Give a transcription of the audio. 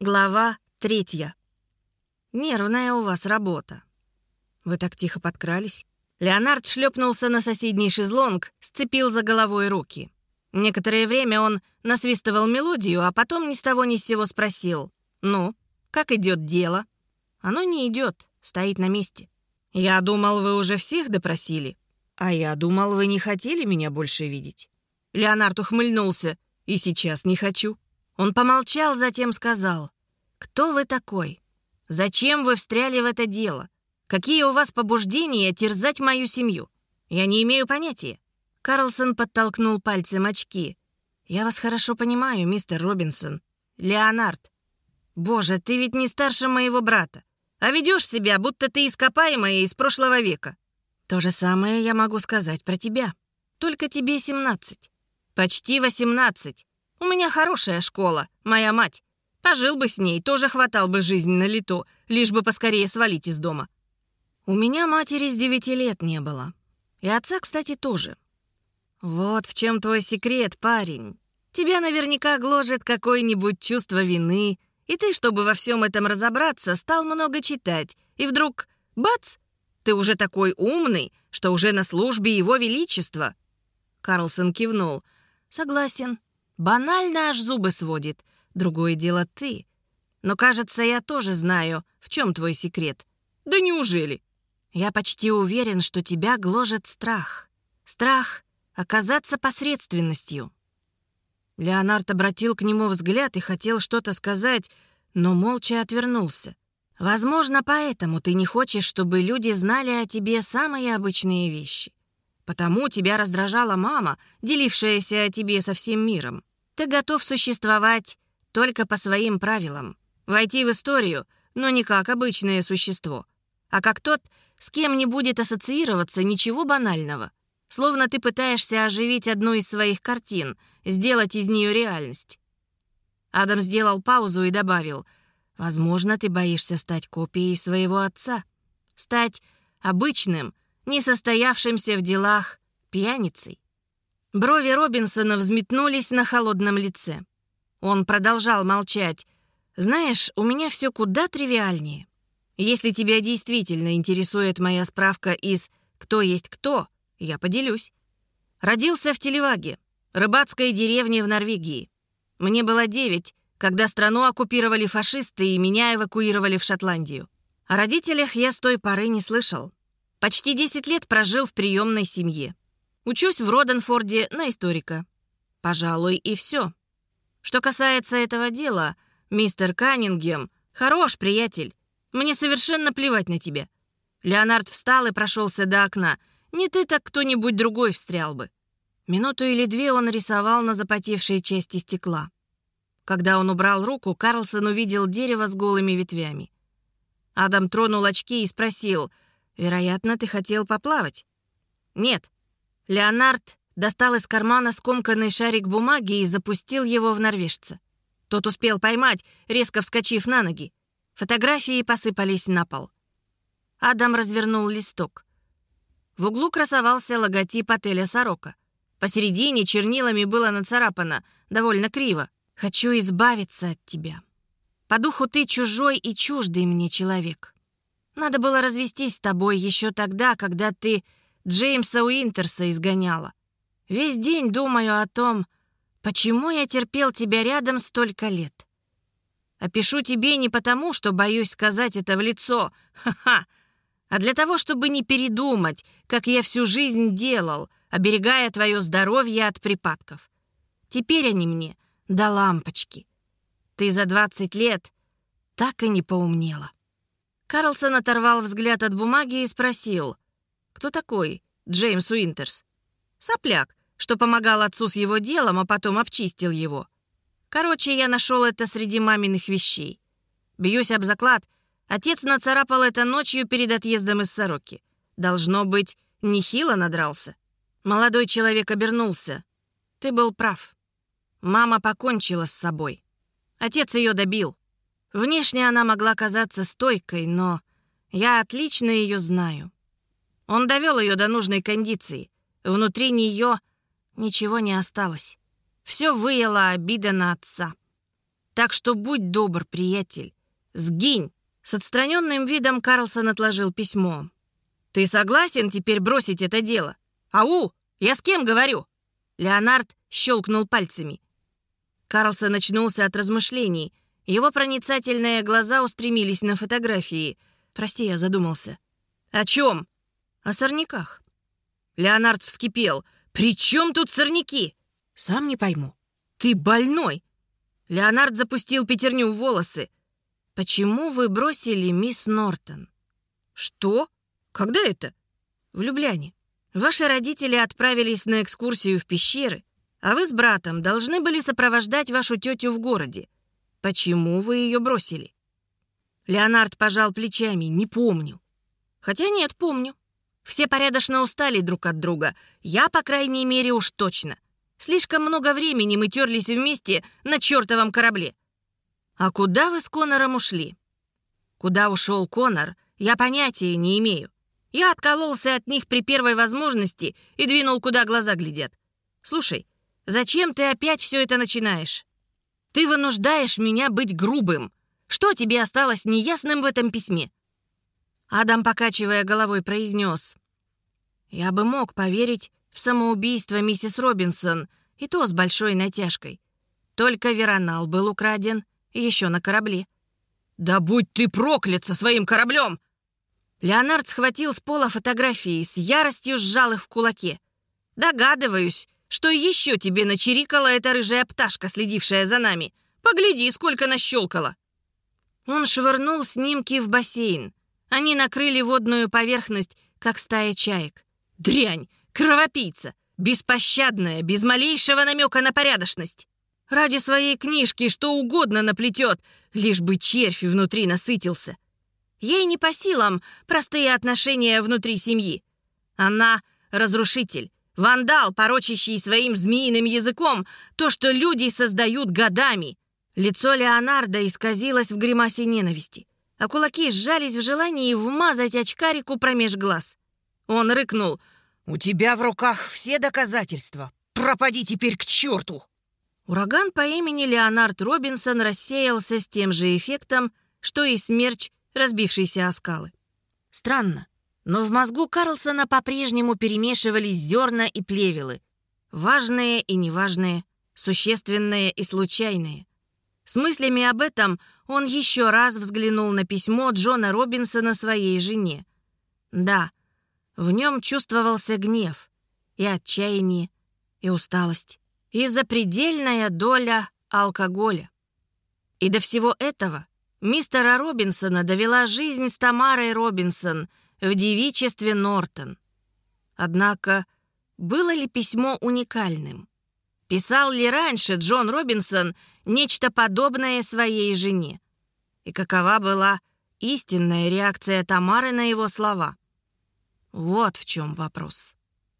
Глава третья. Нервная у вас работа. Вы так тихо подкрались. Леонард шлепнулся на соседний шезлонг, сцепил за головой руки. Некоторое время он насвистывал мелодию, а потом ни с того ни с сего спросил. «Ну, как идет дело?» «Оно не идет, стоит на месте». «Я думал, вы уже всех допросили». «А я думал, вы не хотели меня больше видеть». Леонард ухмыльнулся. «И сейчас не хочу». Он помолчал, затем сказал. «Кто вы такой? Зачем вы встряли в это дело? Какие у вас побуждения терзать мою семью? Я не имею понятия». Карлсон подтолкнул пальцем очки. «Я вас хорошо понимаю, мистер Робинсон. Леонард. Боже, ты ведь не старше моего брата, а ведешь себя, будто ты ископаемая из прошлого века. То же самое я могу сказать про тебя. Только тебе 17. Почти 18. У меня хорошая школа, моя мать. Пожил бы с ней, тоже хватал бы жизнь на лето, лишь бы поскорее свалить из дома. У меня матери с девяти лет не было. И отца, кстати, тоже. Вот в чем твой секрет, парень. Тебя наверняка гложет какое-нибудь чувство вины, и ты, чтобы во всем этом разобраться, стал много читать. И вдруг, бац, ты уже такой умный, что уже на службе его величества. Карлсон кивнул. Согласен. Банально аж зубы сводит. Другое дело ты. Но, кажется, я тоже знаю, в чем твой секрет. Да неужели? Я почти уверен, что тебя гложет страх. Страх оказаться посредственностью. Леонард обратил к нему взгляд и хотел что-то сказать, но молча отвернулся. Возможно, поэтому ты не хочешь, чтобы люди знали о тебе самые обычные вещи. Потому тебя раздражала мама, делившаяся о тебе со всем миром. Ты готов существовать только по своим правилам. Войти в историю, но не как обычное существо, а как тот, с кем не будет ассоциироваться ничего банального. Словно ты пытаешься оживить одну из своих картин, сделать из нее реальность. Адам сделал паузу и добавил, «Возможно, ты боишься стать копией своего отца, стать обычным, несостоявшимся в делах пьяницей». Брови Робинсона взметнулись на холодном лице. Он продолжал молчать. «Знаешь, у меня все куда тривиальнее. Если тебя действительно интересует моя справка из «Кто есть кто», я поделюсь. Родился в Телеваге, рыбацкой деревне в Норвегии. Мне было девять, когда страну оккупировали фашисты и меня эвакуировали в Шотландию. О родителях я с той поры не слышал. Почти десять лет прожил в приемной семье. Учусь в Роденфорде на историка. Пожалуй, и все. Что касается этого дела, мистер Каннингем, хорош приятель. Мне совершенно плевать на тебя. Леонард встал и прошелся до окна. Не ты, так кто-нибудь другой встрял бы. Минуту или две он рисовал на запотевшей части стекла. Когда он убрал руку, Карлсон увидел дерево с голыми ветвями. Адам тронул очки и спросил, «Вероятно, ты хотел поплавать?» «Нет», Леонард достал из кармана скомканный шарик бумаги и запустил его в норвежца. Тот успел поймать, резко вскочив на ноги. Фотографии посыпались на пол. Адам развернул листок. В углу красовался логотип отеля «Сорока». Посередине чернилами было нацарапано, довольно криво. «Хочу избавиться от тебя. По духу ты чужой и чуждый мне человек. Надо было развестись с тобой еще тогда, когда ты Джеймса Уинтерса изгоняла. Весь день думаю о том, почему я терпел тебя рядом столько лет. Опишу тебе не потому, что боюсь сказать это в лицо, ха-ха, а для того, чтобы не передумать, как я всю жизнь делал, оберегая твое здоровье от припадков. Теперь они мне до лампочки. Ты за двадцать лет так и не поумнела. Карлсон оторвал взгляд от бумаги и спросил — кто такой Джеймс Уинтерс? Сопляк, что помогал отцу с его делом, а потом обчистил его. Короче, я нашел это среди маминых вещей. Бьюсь об заклад, отец нацарапал это ночью перед отъездом из Сороки. Должно быть, нехило надрался. Молодой человек обернулся. Ты был прав. Мама покончила с собой. Отец ее добил. Внешне она могла казаться стойкой, но я отлично ее знаю. Он довел ее до нужной кондиции. Внутри нее ничего не осталось. Все выяло обида на отца. Так что будь добр, приятель. Сгинь!» С отстраненным видом Карлсон отложил письмо. «Ты согласен теперь бросить это дело? Ау! Я с кем говорю?» Леонард щелкнул пальцами. Карлсон очнулся от размышлений. Его проницательные глаза устремились на фотографии. «Прости, я задумался». «О чем?» «О сорняках». Леонард вскипел. «При чем тут сорняки?» «Сам не пойму». «Ты больной!» Леонард запустил пятерню в волосы. «Почему вы бросили мисс Нортон?» «Что? Когда это?» «В Любляне. Ваши родители отправились на экскурсию в пещеры, а вы с братом должны были сопровождать вашу тетю в городе. Почему вы ее бросили?» Леонард пожал плечами. «Не помню». «Хотя нет, помню. Все порядочно устали друг от друга. Я, по крайней мере, уж точно. Слишком много времени мы терлись вместе на чертовом корабле. «А куда вы с Конором ушли?» «Куда ушел Конор, я понятия не имею. Я откололся от них при первой возможности и двинул, куда глаза глядят. Слушай, зачем ты опять все это начинаешь? Ты вынуждаешь меня быть грубым. Что тебе осталось неясным в этом письме?» Адам, покачивая головой, произнес. «Я бы мог поверить в самоубийство миссис Робинсон, и то с большой натяжкой. Только Веронал был украден, еще на корабле. «Да будь ты проклят со своим кораблем!» Леонард схватил с пола фотографии, с яростью сжал их в кулаке. «Догадываюсь, что еще тебе начирикала эта рыжая пташка, следившая за нами. Погляди, сколько нащелкала!» Он швырнул снимки в бассейн. Они накрыли водную поверхность, как стая чаек. «Дрянь! Кровопийца! Беспощадная, без малейшего намека на порядочность!» Ради своей книжки что угодно наплетет, лишь бы червь внутри насытился. Ей не по силам простые отношения внутри семьи. Она — разрушитель, вандал, порочащий своим змеиным языком то, что люди создают годами. Лицо Леонардо исказилось в гримасе ненависти, а кулаки сжались в желании вмазать очкарику промеж глаз. Он рыкнул. «У тебя в руках все доказательства. Пропади теперь к черту!» Ураган по имени Леонард Робинсон рассеялся с тем же эффектом, что и смерч, разбившийся о скалы. Странно, но в мозгу Карлсона по-прежнему перемешивались зерна и плевелы. Важные и неважные, существенные и случайные. С мыслями об этом он еще раз взглянул на письмо Джона Робинсона своей жене. Да, в нем чувствовался гнев и отчаяние, и усталость и запредельная доля алкоголя. И до всего этого мистера Робинсона довела жизнь с Тамарой Робинсон в девичестве Нортон. Однако, было ли письмо уникальным? Писал ли раньше Джон Робинсон нечто подобное своей жене? И какова была истинная реакция Тамары на его слова? Вот в чем вопрос.